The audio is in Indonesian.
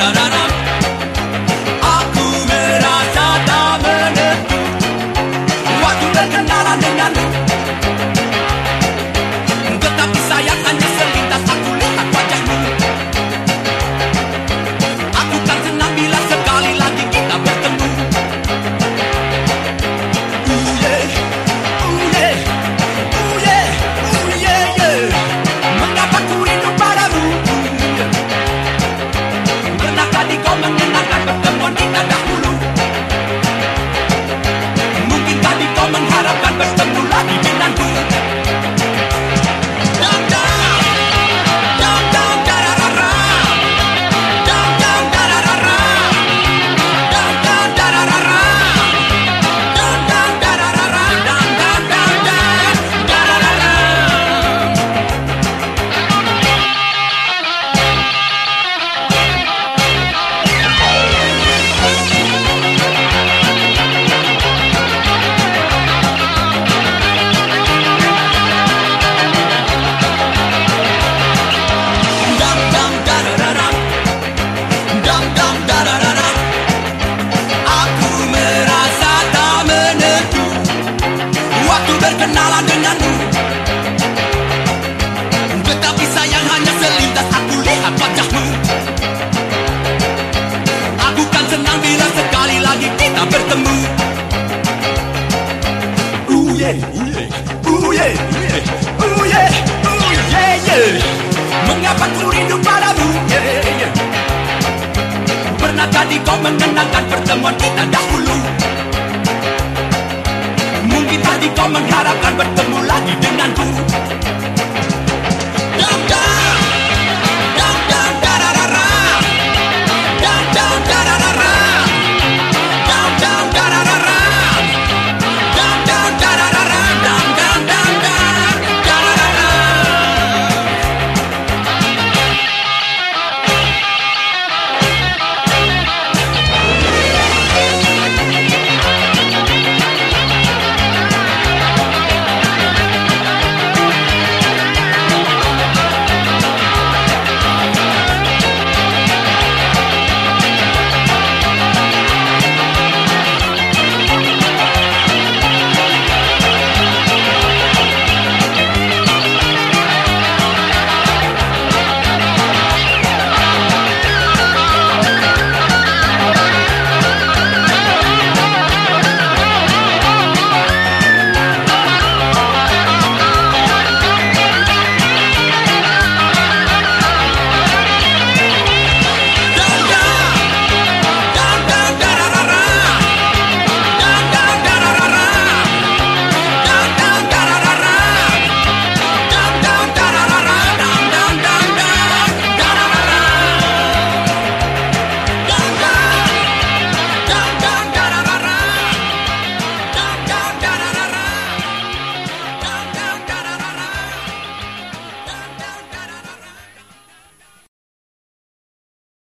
da da da berkenalan denganmu. Tetapi sayang hanya selintas aku lihat wajahmu. Aku kan senang bila sekali lagi kita bertemu. Mengapa ku rindu padamu, yeah, yeah. Pernahkah kau mengenangkan pertemuan kita dahulu.